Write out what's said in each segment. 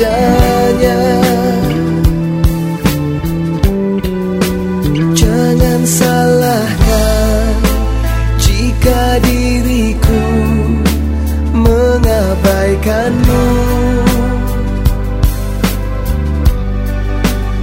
adanya Jangan salahkan jika diriku mengabaikanmu.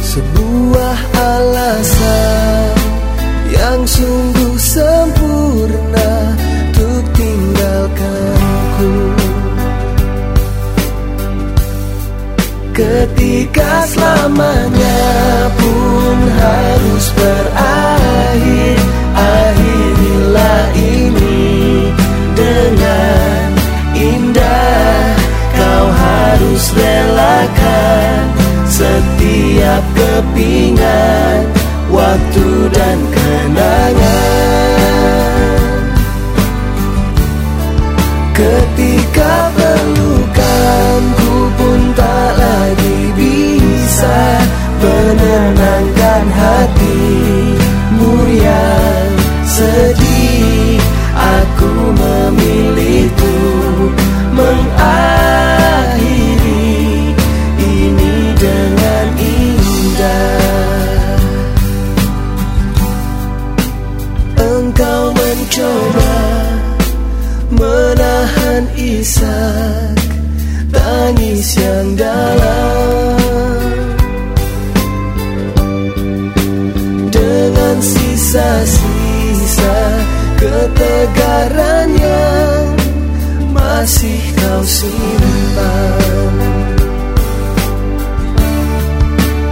Sebuah alasan yang sungguh sempurna Untuk tinggalkanku Ketika selamanya pun harus berakhir Akhirilah ini dengan indah. Kau harus relakan setiap kepingan Waktu dan hatimu yang sedih Aku memilih untuk mengakhiri ini dengan indah. Engkau mencoba menahan isak tangis yang dalam sisa-sisa ketegaran masih kau simpan.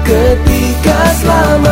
Ketika selamanya